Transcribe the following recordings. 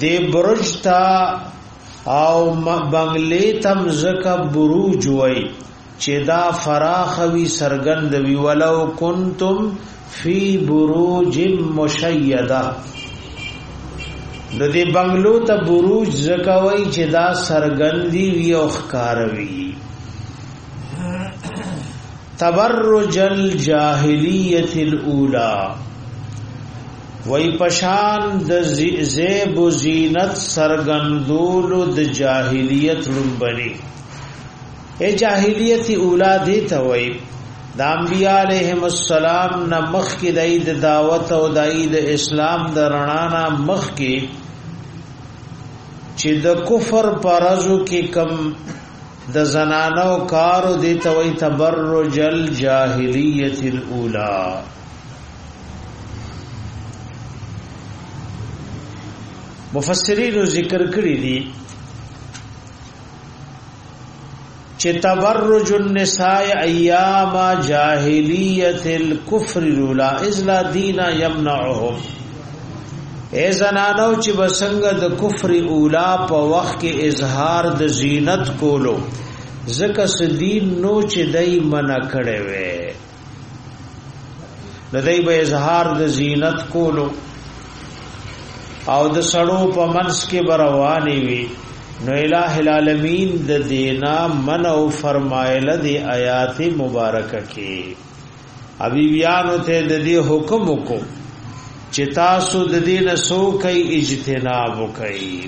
دی برج تا او بنگلې تم زکه بروج وای چې دا فراخ وی سرګند وی ولو کنتم فی بروج مشیده د دې بنگلو ته بروج زکوي چې دا سرګندی وی او ښکاروي تبرج الجاهلیت الاولى وای پشان د زیب و زینت سرګندولو د جاهلیت لومبني ای جاهلیت اولا دی ته وای د انبیاء علیهم السلام نه مخ کې دای د دعوت او دای د اسلام د رڼا نه مخ کې چې د کفر پرزو کې کم د زنانو کارو دی ته وای تبرج الجاهلیت الاولا مفسرین ذکر کړی دي چې تبرج النساء ایام جاهلیت الكفر رولا اذ لا دین یمنعهم اے زنانو چې بسنګ د کفر اولا په وخت کې اظهار د زینت کولو زکه سدین نو چې دای منع کړي وي د دې به اظهار د زینت کولو او د سړو په منس کې بروانې وي نو الٰه العالمین د دینا من او فرمایل د آیات مبارکه کې ابي بیانو ته د دې حکم کو چې تاسو د دې نسو کوي اجتناب کوي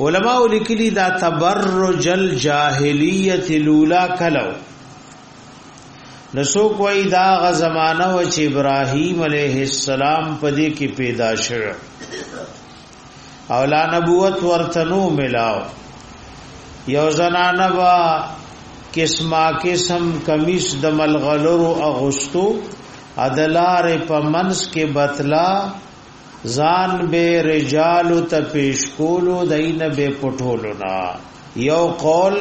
علماء لیکلی دا تبرج الجاهلیت لولا کلو نسو کوئی دا غ زمانہ و چې ابراهیم علیه السلام په دې کې پیدا شوه او لا نبوت ورتنو ملاو یو زنانه با قسمه قسم کمیس د ملغلرو اغستو ادلار په منس کې بتلا ځان به رجال ته پیش کولو دین به پټولو نا یو قول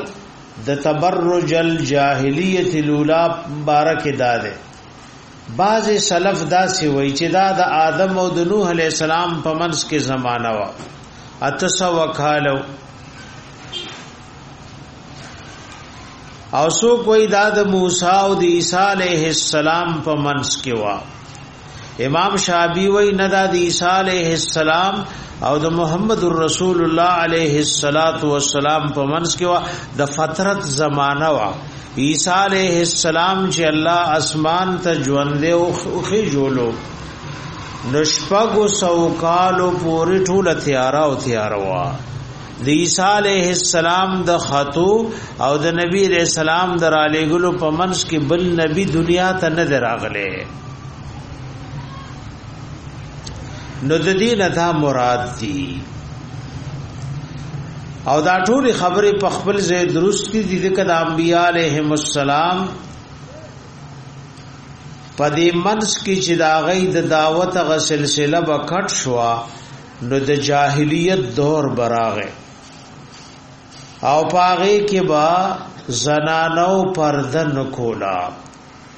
د تبرج الجاهلیت الاولى بارک داده بعض سلف دا سی وای چې دا د آدم او د نوح علی السلام په منځ کې زمانہ وا اتسو وکالو او سو کوئی دا د موسی او د عیسی علیه السلام په منځ کې وا امام شابی وای نه دا د عیسی علیه السلام او د محمد رسول الله علیه الصلاۃ والسلام په منځ کې وا د فترت زمانہ وا عیسی علیہ السلام چې الله اسمان ته ژوند او خې جوړو نشپغو سو کالو پوری ټول تیارا او تیاروا د عیسی علیہ السلام د خطو او د نبی علیہ السلام در علی ګلو په منس کې بل نبی دنیا ته نه دراغله نو د دې نه دا مراد دي او دا ټول خبره په خپل ځای درست دي د کده انبیاء علیهم السلام په دې منس کې چې دا غي د دعوت غ سلسله به کټ شو نو د جاهلیت دور براغه او پاغه کې با زنانو پردن کولا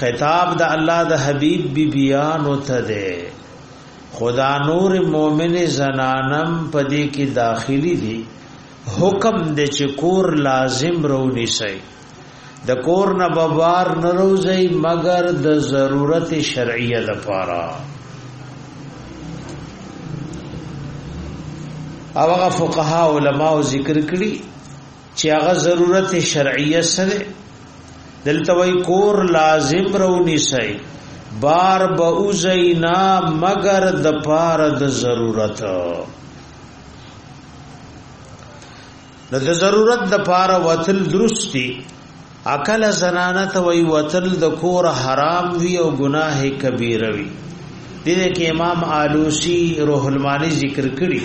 خطاب د الله د حبيب بي بيانو ته ده خدا نور مؤمن زنانم پدې کې داخلي دي حکم دې چې کور لازم رونی سي د کور نه ببار نه روزي مگر د ضرورت شرعیه لپاره او هغه فقها علما ذکر کړي چې هغه ضرورت شرعیه سره دلته وای کور لازم رونی سي بار به اوزینا مگر د پار د ضرورت نو د ضرورت د پار وتل درستی عقل زنانه ته وی وتل د کور حرام وی او گناه کبیره وی دې کې امام آلوسی روح المانی ذکر کړی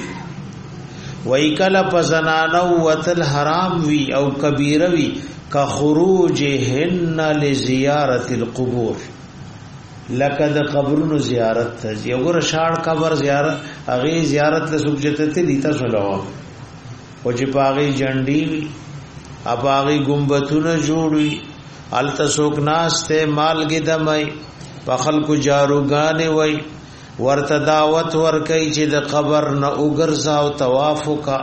وای کله په زنانه وتل حرام وی او کبیره وی کا خروجهن لزیارت القبور لکه د قبرونو زیارت ته یو ګره شاړ قبر زیارت هغه زیارت له سوجته ته لیتا سلام او چې پاغي جنډي وي اپاغي ګمبتونه جوړوي التسوک ناشته مالګي دمای په خلکو جاروګان وای ورته دعوت ورکي چې د قبر نه وګرځا او طواف وکا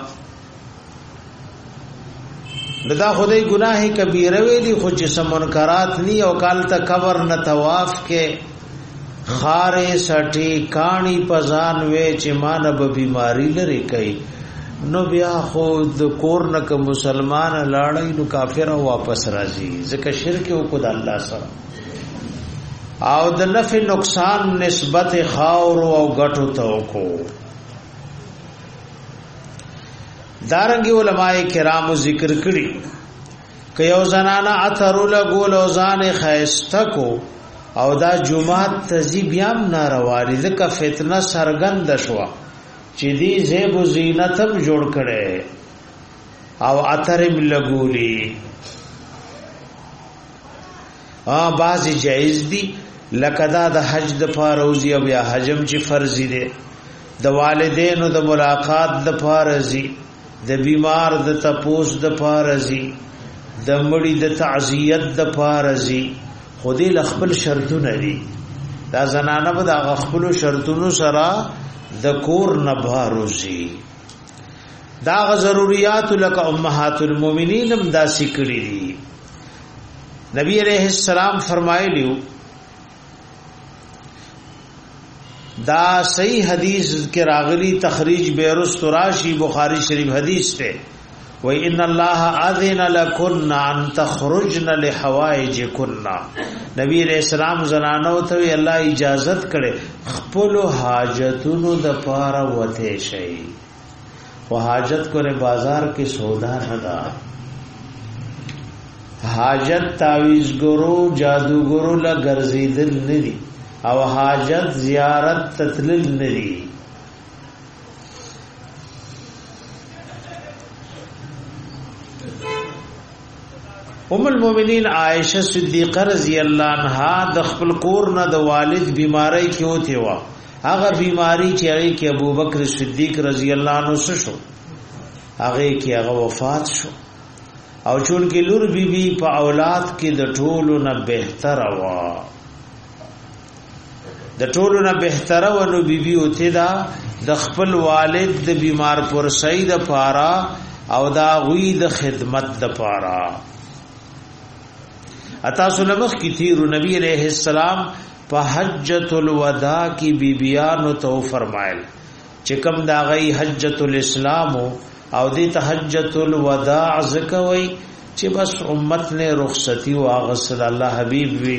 دا خدای ګناه کبیره وی دي خو چې سمنکرات ني او کال ته قبر نه طواف کې خارې سټي کانی پزان وې چې مان به بیماری لري کوي نو بیا خو د کور نه کوم مسلمان لاړی نو کافر او واپس راځي ځکه شرک او کو د الله سره او د نفع نقصان نسبت خاور او غټو ته کو دارنګ علماء کرام ذکر کړی که یو زنانه عطر لګول او ځان خیسته کو او دا جمعات تزی بیا ناروا دي ځکه فتنه سرګند شوه چې دې زیب و زینت هم جوړ کړي او عطر هم لګولي ا باز جایز دي لکه دا د حج د فاروزی او یا حجم چې فرض دي د والدینو د ملاقات د فارزي د بیمار د تپوس د پارزي د مړي د تعزیت د پارزي خو دې لخپل شرطونه دي دا زنانه به د خپل شرطونو سره د کور نه باروزي دا غ ضرورت لکه امهات المؤمنین هم دا سکړي دي نبی عليه السلام فرمایلیو دا صحیح حدیث کې راغلی تخریج بیرس تراشی بخاری شریف حدیث ته و ان الله اذن لكن ان تخرجن لحوائجكن نبی علیہ السلام زنانو ته الله اجازت کړي خپل حاجتونو د پاره وته شي او حاجت کوله بازار کې سودا نه ده حاجت تعویز ګرو جادوګرو لا ګرځیدل نه دي او حاجت زیارت تتلل نه دي ام المؤمنین عائشه صدیقه رضی الله عنها د خپل کور نه د والد بیماری کې وته وا هغه بیماری چې هغه کې ابوبکر صدیق رضی الله عنه سره شو هغه کې هغه وفات شو او چون کې لور بیبي بی په اولاد کې د ټولو نه بهتر وا د ټولو نه بهتره ونو بیبي او تدا د خپل والد د بیمار پر سید پارا او دا غوی د خدمت د پارا اتا سلمخ کی تیر نبی علیہ السلام په حجۃ الوداع کی بیبیان تو فرمایل چې کوم دا غي حجۃ الاسلام او د تحجۃ الوداع زکوي چې بس امت نه رخصتی او غسل الله حبیب وی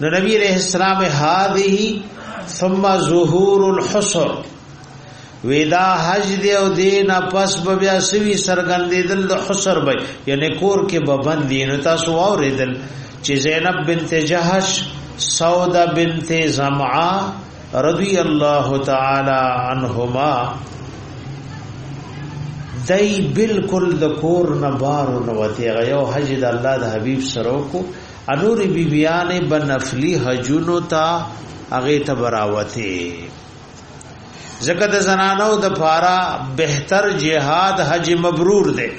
نو نبی علیہ السلام هذه ثم ظهور الحصر ودا حج دی او دین پس به بیا سوي سرګندیدل د حصر به یعنی کور کې به بندي نو تاسو اوریدل چې زینب بنت جهش سودا بنت زمعه رضی الله تعالی عنهما دای بالکل د کور نه بار نو وتی غيو حج د الله د حبيب سره کو انور بیبیان به نفلی حجونو تا هغه ته براوته زکه د زنانو د پارا بهتر جهاد حج مبرور دی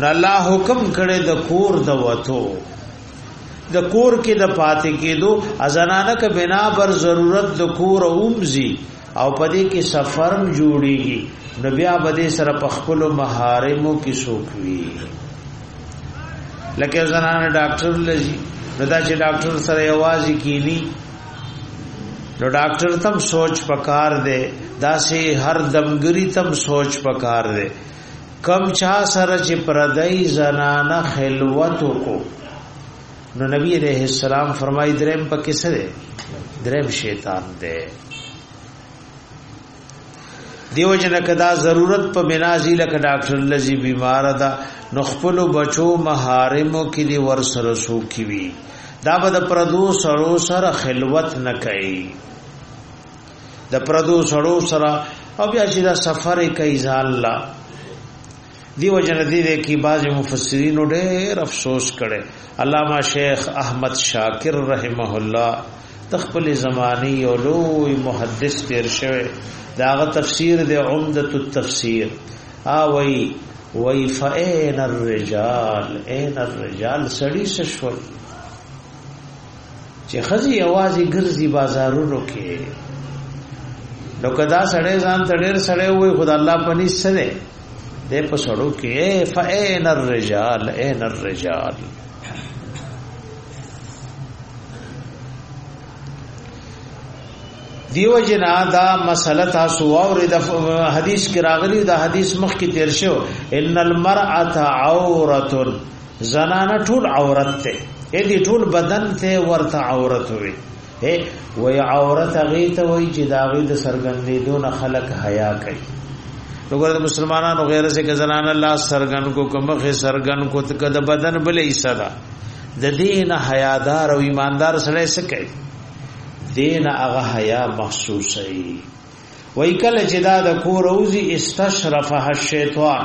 نه الله حکم کړي د کور د وته د کور کې د پاتې کېدو ازنانه ک بنا بر ضرورت د کور اومزي او پدې کې سفرم جوړيږي نو بیا بده سره په خپل محارمو کې سوکوي لکه زنان ډاکټر لږي نو دا چې ډاکټر سره یوازې کینی نو ډاکټر تم سوچ پکار دی دا سه هر دمګری تم سوچ پکار دی کم چا سره چې پردای زنانه خلوت کو نو نبی علیہ السلام فرمای درم په کې سره درم شیطان دی دیو جن کدا ضرورت په منازی لکه ډاکټر لذي بیمار ده نو خپل بچو محارمو کې دی ور سره سو کی وی دا به د پردو سړو سره خلوت نه کوي د پردو سړو سره او بیا چې دا سفر کوي ځان لا دیو جن دې دې کې بعض مفسرین ډېر افسوس کړي علامه شیخ احمد شاکر رحمه الله تخپل زمانی او لوی محدث تیر شوی داغه تفسیر د عمدۃ التفسیر ا وی وی فین الرجال این الرجال سړی سشوی چې خزي یوازې ګرځي بازارونو کې نو کدا سړی ځان تړیر سړی وي خدای الله پني سره دې په سړو کې فاین الرجال ان الرجال دیو جنا دا مسله تاسو او د حدیث کې راغلی دا حدیث مخ کې تیر شو ان المرأه عورتن زنانه ټول عورت ته اې دې ټول بدن ته ورته عورت وي اے وې عورت هغه ته وې چې دا غي د سرګندې دون خلق حیا کوي وګوره مسلمانانو غیر سے که زنان الله سرګن کو کمخه سرګن کو ته د بدن بلې حصہ ده د دین حیادار او ایماندار سره سکے دین هغه حیا محسوس ای وای کله چې دا د کور اوزی استشرفه الشیطان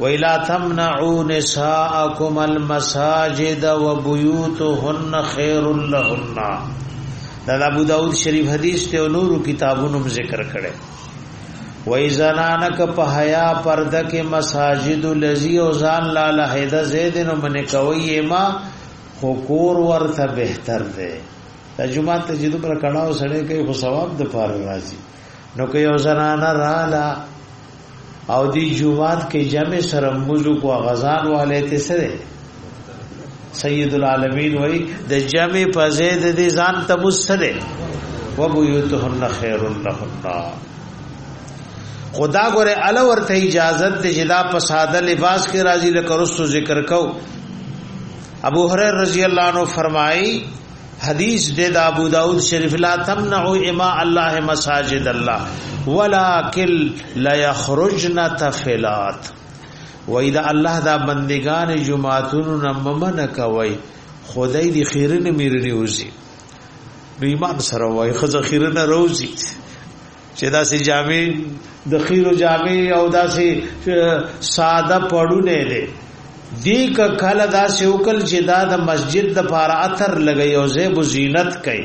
ویلا تمنعوا نساءکم المساجد وبيوتهن خير لهن دا ابو داود شریف حدیث ته او نورو کتابونو ذکر کړي وای زنانک په حیا پرده کې مساجد لذي او ځان لا له هدا زید نو من کوي ما حکور ورته بهتر ده تجمعات ته جدو پر کړهو سړی کوي خو ثواب د پاره راځي نو که یو زنانه رااله او دی جواد کې جمع سره موضوع کو غزان والے ته سره سید العالمین وای د جمع په زید دي ځان ته مسره و بیوتهن خیر لهن خدا ګره ال ورته اجازه ته جدا په ساده لباس کې راضی لکه رسو ذکر کو ابو هريره رضی الله عنه فرمایي حدیث دے دا ابو داود شریف لا تمنعو اما الله مساجد الله ولیکن لیخرجن تفلات و اذا الله دا بندگان جماعتون نممن کوي خدای دی خیرن میرنی وزي نو ایمان سره وای خزه خیرن روزي چې دا سي جامې د خیرو جامې او دا سي ساده پړونه دي دی که کله دا سي وکل چې دا د مسجد د پار اثر لګي او زیب زینت کوي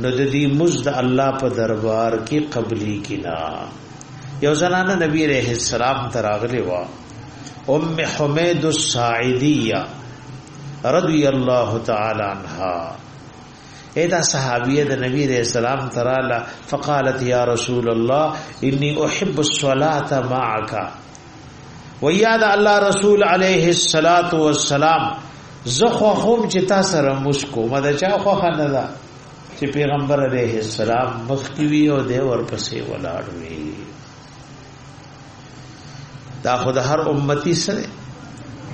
نو د دې مزد الله په دربار کې قبلي کنا یو زنانه نبی رحم السلام تراغلی وا ام حمید الساعدیه رضی الله تعالی عنها ادا صحابیه د نبی علیہ السلام تراله فقالت یا رسول الله انی احب الصلاه معك ویاد الله رسول علیه الصلاۃ والسلام زخوا خوب چې تا سره مسکو مده چا خو خنه ده چې پیغمبر علیه السلام مخکوي او دی ورپسې ولاړ وي دا خود هر امتی سره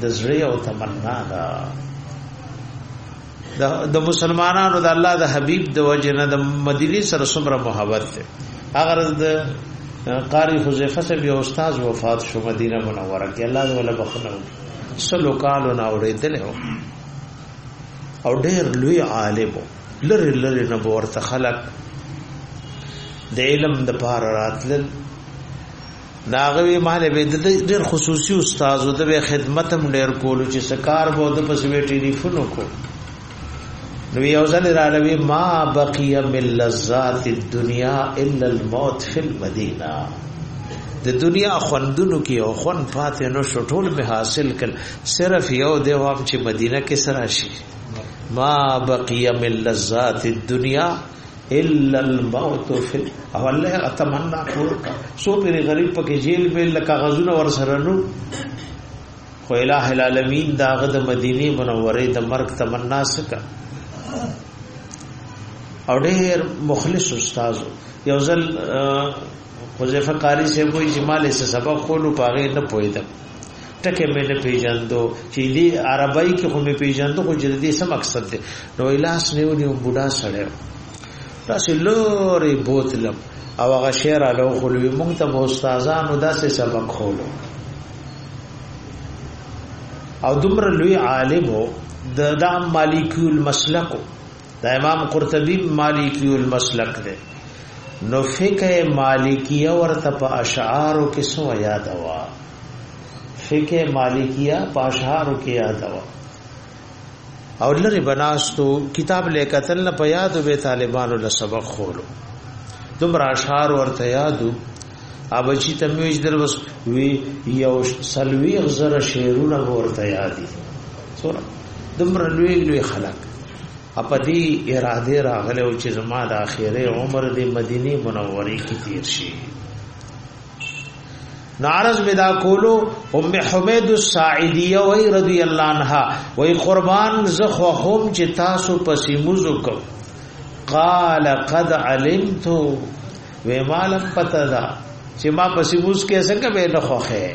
د زړه او تمنا ده د مسلمانانو د الله د حبيب د وجنه د مدینه سره څومره محبت ده اگر د قاری حذیفه سے بیا استاد وفات شو مدینه منوره کې الله دې ولا بخنو سلو کالو نا اورېدل او ډېر لوی عالم وو لری لری نه ورته خلق د علم د پار راتلل داغوی مال به د ډېر خصوصي استاد او د خدمت هم ډېر کولو چې سکار بو د پس وی ټلیفون وکړو نو یو ځل را لوي ما بقي من لذات الدنيا الا الموت في المدينه د دنیا خوندونو کې او خوند پاتې نو شټول به حاصل کړ صرف یو دی وام چې مدینه کې سره شي ما بقي من لذات الدنيا الا الموت في او الله اتمنى پور کا سو پیر غریب پکې جیل به لکه غزونه ور سره نو خو الہ العالمین دا غد مدینه منوره د مرګ تمنا سکا او ډېر مخلص استاد یو ځل حذیفه قاری سے کوئی جمال سے سبق خولو پاغه نه پویدم ټکه مې نه پیژندو چې دې عربی کې خو مې پیژندو خو چې دې سم مقصد دی نو الاس نیو نیو بوډا سره تاسو لوري بوتلم او هغه شعر له خلوی مونږ ته استادانو داسې سبق خولو او دومره لوی عالم د دام مالکی المسلک دا امام قرطبی مالکی المسلک دی نو فقه مالکیه ورته په اشعارو کې سو یاد وا فقه مالکیه په اشعارو کې یاد وا او لری بناستو کتاب لیکتل نه په یاد به طالبانو له سبق خولو دومره اشعار ورته یادو ابچی تمیج در وس وی یو سلوی غزر شعرونه ورته یادی سره دومره لوی لوی خلک اپدی اراده راغله او چې زما د اخیره عمر د مدینه منوره کې تیر شي نارز بدا کولو ام حمید الساعدیه وی رضی الله عنها وی قربان زخوا هم چې تاسو پسې موزو کو قال قد علمت و مالم پتدا چې ما پسې موز کې څنګه به نه خوخه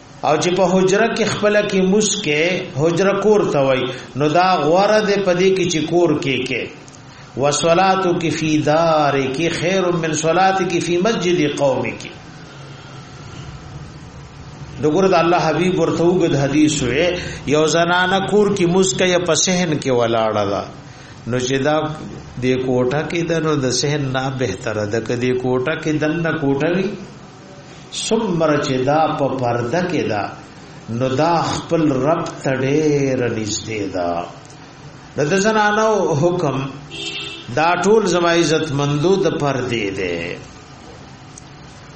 او چې په حجره کې خپل کې مسکه حجره کور ته وای نو دا غوړه دې پدې کې چې کور کې کې وصلات کې فی دار کې خیر من صلات کې فی مسجد قوم کې دغه د الله حبیب ورته وګد حدیث وې یو زنانه کور کې مسکه یا پسهن کې ولاړه ده نو چې دا د کوټه کې د نو د سهن نه بهتره ده کدي کوټه کې دنه کوټه وی څومره چې دا په پرده کې ده نو دا خپل رب ته ډېر نږدې ده د د زنانو حکم دا ټول زما عزت مندو د پردې ده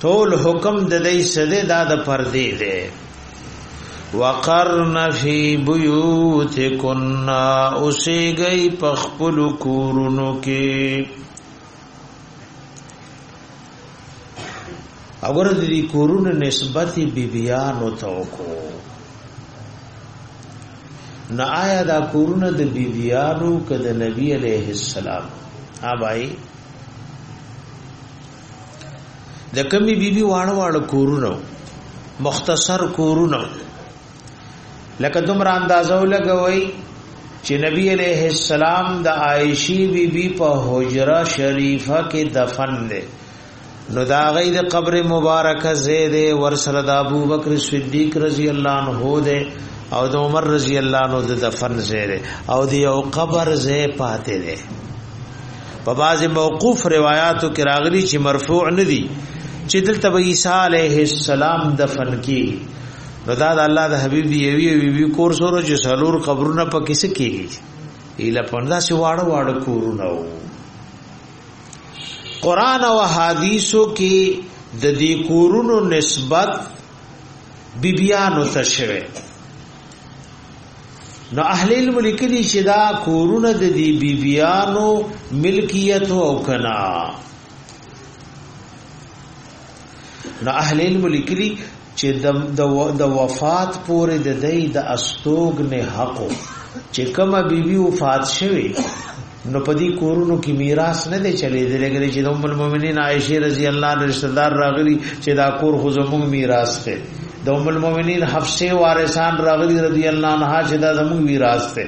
ټول حکم د دې سده دا د پردې ده وقرن فی بیوتکن اوسې گئی پخپل کورونو کې اگر د دې کورونو نسبت بیبیانو ته وکړو نه آیا دا کورونه د بیبیانو که د نبی علیه السلام ها بای د کمی بیبي واړه واړه کورونه مختصر کورونه لکه دومره اندازو لګوي چې نبی علیہ السلام د عائشی بی بی په حجره شریفه کې دفن دی نو دا غي د قبر مبارکه زید ور سره د ابو بکر صدیق رضی الله عنه دی او د عمر رضی الله عنه د دفن زید او د یو قبر زی پاتې دی په بعض موقوف روایتو کې راغلي چې مرفوع ندي چې دلته عیسی علیه السلام دفن کی نو دا د الله د حبيب دی یوی وی وی کور سره چې سلور قبرونه په کیسه کېږي اله پندا سی واړه واړه کورونه وو قران او حدیثو کې د دې کورونو نسبت بیبیانو ته شوه نو اهل علم لیکلي چې دا کورونه د دې بیبیانو ملکیت او کنا نو اهل علم لیکلي چې د وفات پورې د دې د استوګ نه حق چې کومه بیبي وفات شوه نو پدی کورونو کې میراث نه دی چلی دی لګل چې د ام المؤمنین عائشه رضی الله عنها رشتہ دار راغلی چې دا کور خو زموږ میراث دی د ام المؤمنین حفصه وارثان راغلی رضی الله عنها چې دا زموږ میراث دی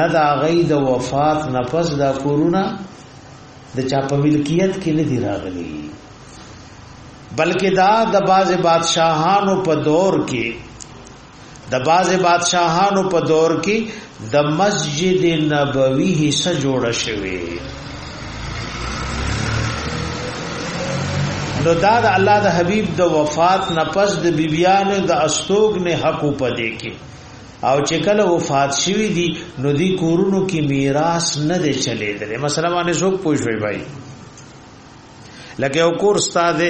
نه دا غي د وفات نفس دا کورونه د چا په ملکیت کې نه دی راغلی بلکې دا د باز بادشاهانو په دور کې د باز بادشاهانو په دور کې د مسجد نبوي حصہ جوړ شوی نو دا د الله د حبیب د وفات نه پس د بیبیانو د استوګ نه حق په دې کې او چې کله وفات شوی دی نو دی کورونو کې میراث نه دی چلے دی مثلا باندې څوک پوښوي بای لکه او کور استاد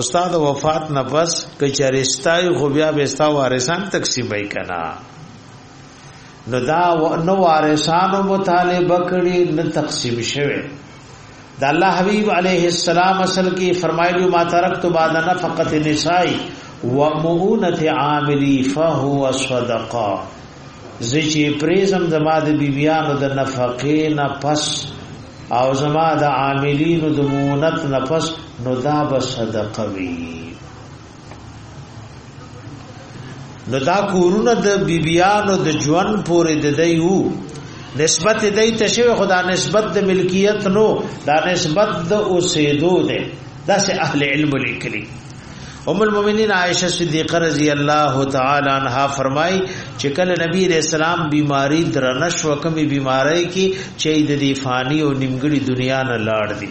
استاد وفات نه پس کچریستای خو بیا به ستا وارثان تقسیمای کنا نو دا نو وارثانو مطالبه کړي نه تقسیم شوه دا الله حبیب علیه السلام اصل کې فرمایلی ما ترکت بعد نفقه نساء ومؤونه عاملی فهو صدقه زچی پریزم زما د بیبیانو د نفقې نه پس او زما د عاملینو د مونت نه پس نو دا به صدقه وی نو دا کورونه د بیبیانو د ژوند پورې د دی وو نسبت دی ته شوی خدا نسبت د ملکیت نو دا نسبت د اوسېدو دی دا سه اهل علم لیکلي ام المؤمنین عائشه صدیقه رضی الله تعالی عنها فرمای چې کله نبی رسول الله بیماری درنش وکمي بیماری کې چې د دی فانی او نیمګړي دنیا نه لاړ دي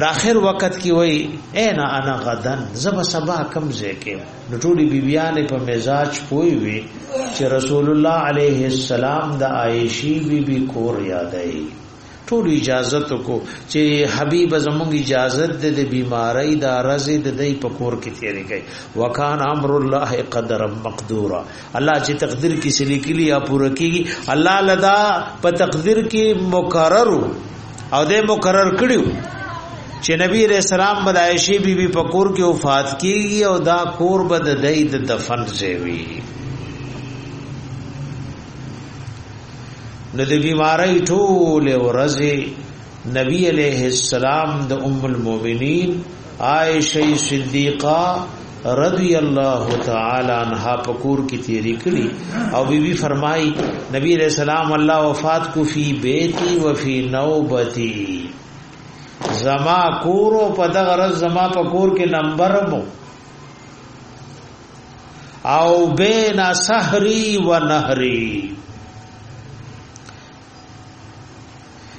د اخر وخت کې وای اين انا غدن زب سبا کم زکه نو ټولي بیبيان په مزاج پوي وي چې رسول الله عليه السلام د عائشي بيبي بی کور یادای ټول اجازه کو چې حبيب زموږ اجازه د دې بیماری د رزي د دې په کور کې تیرې گئی وکان امر الله قدر مقدورا الله چې تقدیر کې څه لیکلي یا پوره کیږي الله لدا په تقدیر کې مقرر او د مقرر کړیو چې نبی رسول الله بدایشی بی بی پکور کې وفات کیږي او دا کور بد دای د دفن شوی نو د بیماری ټوله ورځې نبی علیہ السلام د ام المؤمنین عائشه صدیقہ رضی الله تعالی عنها پکور کی تیری کړي او بی بی فرمای نبی علیہ السلام الله وفات کو فی بیتی و فی نوبتی زما کور او په دغه رز زما پکور کې نمبر مو او بین سحری و نهری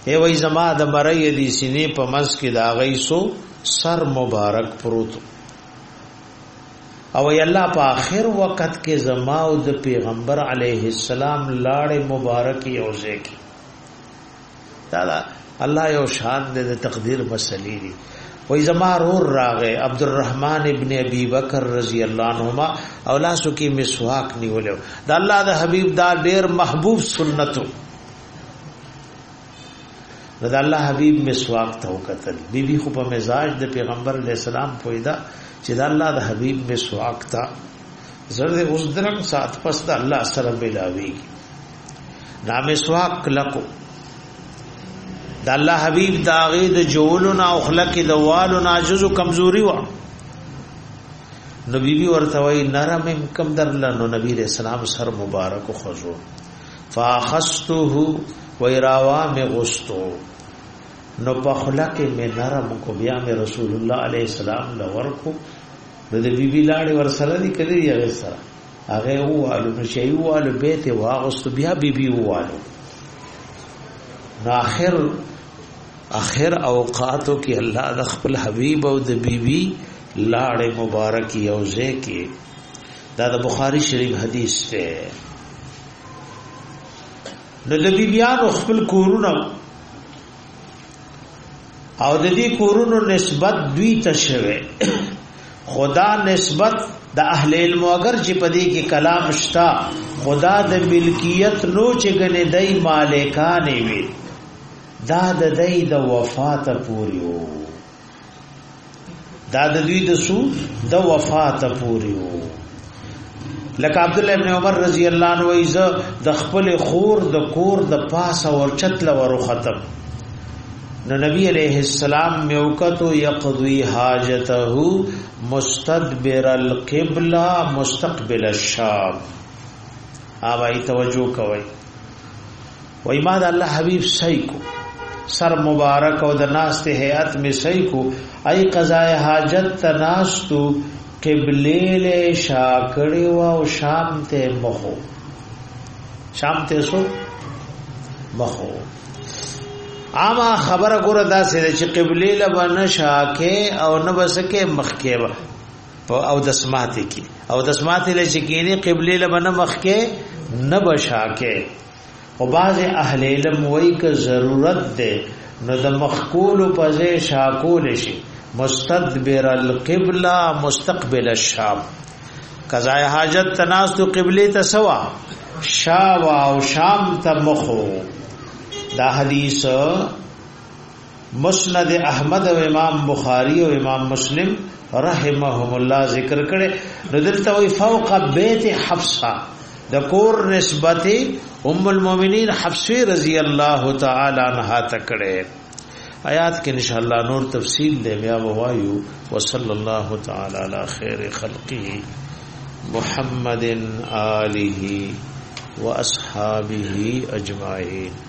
ای وای زما د مړی دی سینې په منځ کې دا غي سو سر مبارک پروت او ای الله په آخر وخت کې زما او د پیغمبر علیه السلام لاړ مبارک یوځه کې دا الله یو شان د تقدیر مسلې دي وې زما رور راغې عبدالرحمن ابن ابي بکر رضی الله عنهما او لاسو کې مسواک نیولو د الله د حبيب دا ډېر محبوب سنتو د الله حبيب مسواک ته وکتل بيبي خو په مزاج د پیغمبر علی السلام پویدا چې د الله د حبيب مسواک ته زرد اوس درنګ سات پس د الله سره ملاويږي دا مسواک کلکو د الله حبیب داغه د جوړونه او خلق د والو ناجز کمزوري و نو بیبي ورته وای نرم کم درلنه نو نبی رسول الله سر مبارک خزو فاخسته ویراوا می غستو نو په خلق می نرم کو بیا می رسول الله علیه السلام لور کو نو د بیبي لاړې ور سره دی کړی یې سره هغه ووالو نو چې ووالو به ته واغست بیا بی بی ووالو نو اخر اخر اوقاتو کې الله د خپل حبیب او د بی بی لاړ مبارک یوځه کې دا د بخاری شریف حدیث ته نو د بی بیانو خپل کورونه او د دې کورونو نسبت دوی ته شوه خدا نسبت د اهل علم اگر چې په دې کې کلام شتا خدا د ملکیت نو چې ګنې دای مالکانې وي دا د دای د وفات پوری وو دا د دوی د سو د وفات پورې وو لکه عبد الله ابن عمر رضی الله عنه ایزه د خپل خور د کور د پاسه ور چتل ور ختم نو نبی علیہ السلام میوکتو یقضی حاجته مستدبر القبلہ مستقبل الشام آوائی توجہ کوئی وای ما د الله حبیب صحیح کو سر مبارک او د ناس ته هيئت می صحیح کو ای قضای حاجت تناستو قبله له شاکړی و او شام ته مخو شام ته سو مخو عامه خبره ګوره دا سې چې قبله له باندې شاکه او نه بسکه مخکې و او د سماعت کې او د سماعت له چې کینې قبله له باندې مخکې نه بشاکه او بعض اهل علم وایي که ضرورت ده نو د مخکول په ځای شاکول شي مستدبر القبلة مستقبل الشام قضاء حاجت تناس تو قبله ته سوا شاوا او شام ته مخو دا حدیث مسند احمد او امام بخاری او امام مسلم رحمهم الله ذکر کړي نو دلته وی فوق بیت حفصه د کور نسبت ام المؤمنین حفصه رضی الله تعالی عنها تکړه آیات کې ان شاء الله نور تفصیل دی بیا وایو وصلی الله تعالی علی خیر خلقه محمد آله واصحابه اجمعین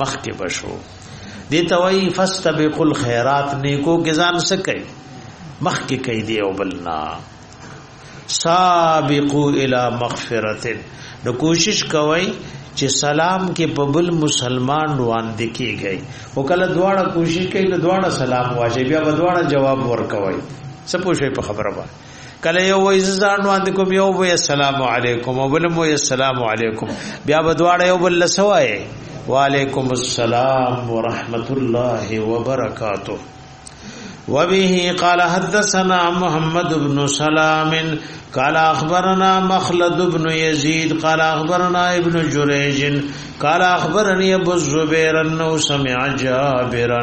مخکې بشو دي توي فاستبق الخيرات نیکو کې ځان سکي مخکې کوي دی او بلنا سابقو الى مغفرت نو کوشش کوي چې سلام کې په بل مسلمان وړاندې کیږي او کله دواړه کوشش کوي نو دواړه سلام واجب بیا دواړه جواب ورکوي سپوږی په خبره باندې کله یو وای ځان باندې کوم یو وای السلام علیکم او بل مو السلام علیکم بیا بدواړه یو بل سوای وعلیکم السلام ورحمت الله وبرکاته وبه قال حدثنا محمد بن سلام قال اخبرنا مخلد بن يزيد قال اخبرنا ابن جريج قال اخبرني ابو الزبير انه سمع جابرا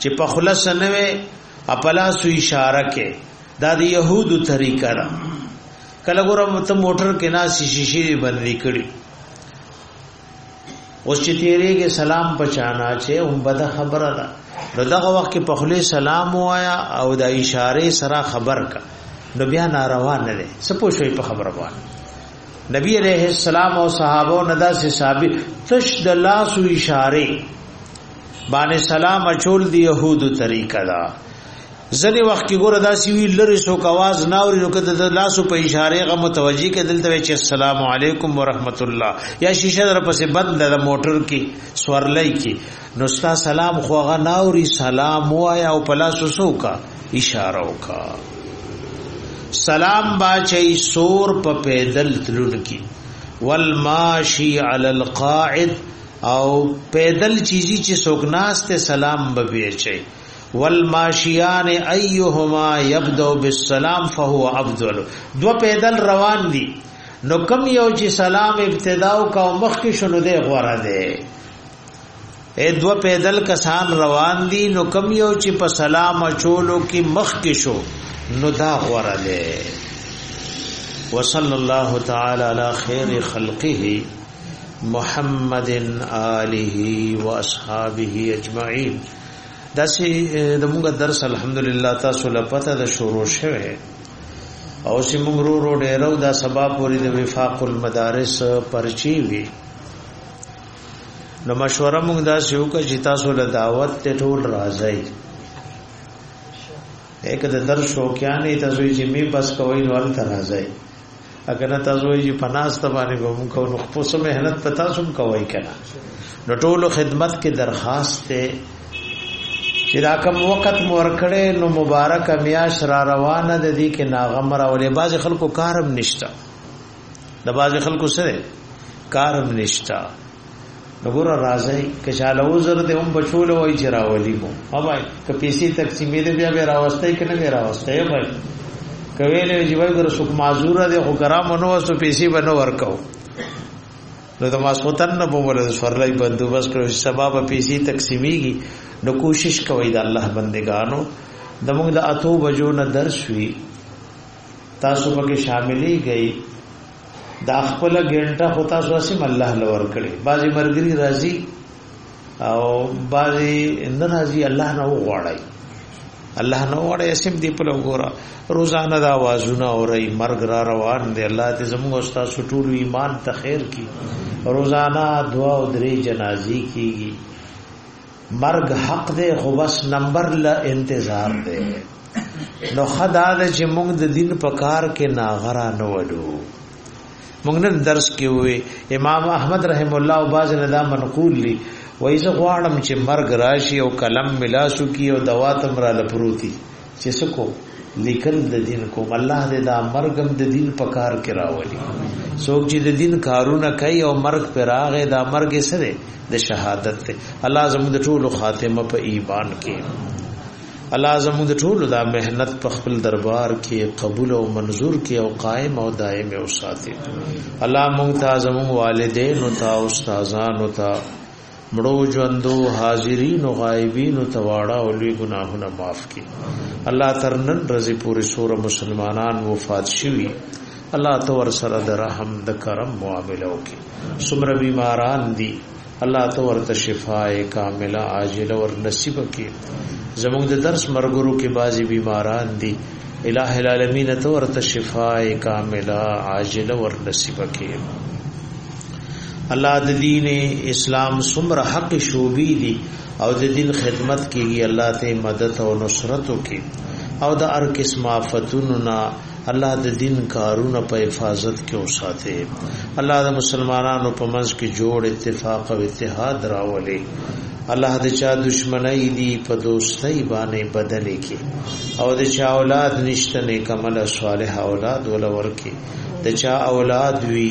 چې په خلص نه وي خپلا سو اشاره کې دا د يهودو طریقه ده کله ګورم ته موټر کې نه شیشې باندې کړي اوس چې تیرېږي سلام پچانا چې هم بد خبره ده نو دغه وخت کې په خله سلام وایا او د اشاره سره خبر کا نو بیا ناروا نه ده سپو شوي په خبره باندې نبی علیہ السلام او صحابه ندا سے ثابت تش د لاس او اشاره باندې سلام اچول دی يهودو طریقه دا ځنې وخت کې ګوره داسې وی لری سو کواز ناوري نو کده د لاسو په اشاره غو متوجي کدل ته چې السلام علیکم ورحمت الله یا شیشه در پسې بند د موټر کې سورلای کې نو ستا سلام خو غ ناوري سلام وایا او په لاسو سو کا اشاره وکا سلام باچي سور په پیدل تلون کې والماشي علی القاعد او پیدل چیزی چې سوګناست سلام به چي والماشیان ايهما يبدو بالسلام فهو افضل دو پیدل روان دي نو کم یو چې سلام ابتدا او کا مخ کې شنو دی غوړه دی اے دو پیدل کسان روان دي نو کم یو چې په سلام چولو کې مخ کې شو نو دا غوړه دی وصلی الله تعالی علی خیر خلقه محمد آله و اصحابه اجمعین دا چې د موږ درس الحمدلله تاسو له پته د شروع شوه او چې موږ رو رو ډیرو دا سبا پوری د وفاق المدارس پرچی وی نو مشوره موږ دا شیو ک چې تاسو له دعوت ته ټول راځي یک د درس شوقیانې تاسو چې می بس کوي نو ال تر راځي اګه نه تاسو یې په ناس ته باندې به موږ کو نو خپل سم مهنت پتا سم کوي کنه نو ټول خدمت کې درخواست ته چې دا کوم وخت مور کړي نو مبارک میاش را روانه د دې کې ناغم را ولې باز خلکو کارم نشتا د باز خلکو سره کارم نشتا دغور راځي که چاله وزر دې هم بچول وای چې راولي مو اوبای که پیسې تقسیمې دې بیا به راوستای کنه به راوستای اوبای کوي له جیوه ګر سوک معذور دې خو کرام نو وسو پیسې بنو ورکاو نو د ماسوتن نه بومل سورلای بندوبس کړو سبب پیسې تقسیمیږي نو کوشش کوي د الله بندگانو د موږ د اتو بجو نه درس وی تاسو پکې شاملې گئی دا خپل ګنټه خو تاسو اسیم الله لور کړي بازي مرګري راضي او بازي اند راضي الله نه وغواړي الله نه وړه اسیم دی په لګورا روزانه دا आवाजونه اوري مرګ را روان دی الله دې زموږ استاد ټول ایمان ته خیر کی روزانه دعا او درې جنازي کیږي مرګ حق دی خو بس نمبر له انتظار دی نو خدا د چې موږ د دین په کار کې ناغرا نه ولو موږ نن درس کې وې امام احمد رحم الله او باز نه دا منقول لی وایي زه غواړم چې مرګ راشي او قلم ملاسو کی او دوا تم را لپروتی چې څه کوم لیکل د دین کوم الله دې دا مرګم د دین په کار کې راولي څوک چې د دین کارونه کوي او مرګ پر راغې دا مرګ یې سره د شهادت ته الله زموږ د ټولو خاتمه په ایمان کې الله زموږ د ټولو دا مهنت په خپل دربار کې قبول او منظور کې او قائم او دائم او ساتي الله مونږ ته زموږ والدین او تا استادان او تا مړو ژوندو حاضرین او غایبین ته واړه او لوی ګناهونه معاف کړي الله تر نن ورځې پورې سور مسلمانان وفات شوي الله تو ور سره د رحم د کرم معامله وکړي څومره بیماران دي الله تو ورته شفای کامله عاجله ور نصیب کړي زموږ د درس مرګرو کې بعضي بیماران دي الہ العالمین تو ورته شفای کامله عاجله ور نصیب کړي الله د دین اسلام سمره حق شوبې دي او د دین خدمت کوي الله ته مدد او نصرت وکي او د هر قسم آفتونو نه الله د دین کارونه په حفاظت کې اوساته الله د مسلمانانو په منځ کې جوړ اتفاق او اتحاد راولي الله د چا دشمنی دی په دوستۍ باندې بدلې کې او د چا اولاد نشته نه کمل صالح اولاد ولور کې د چا اولاد وی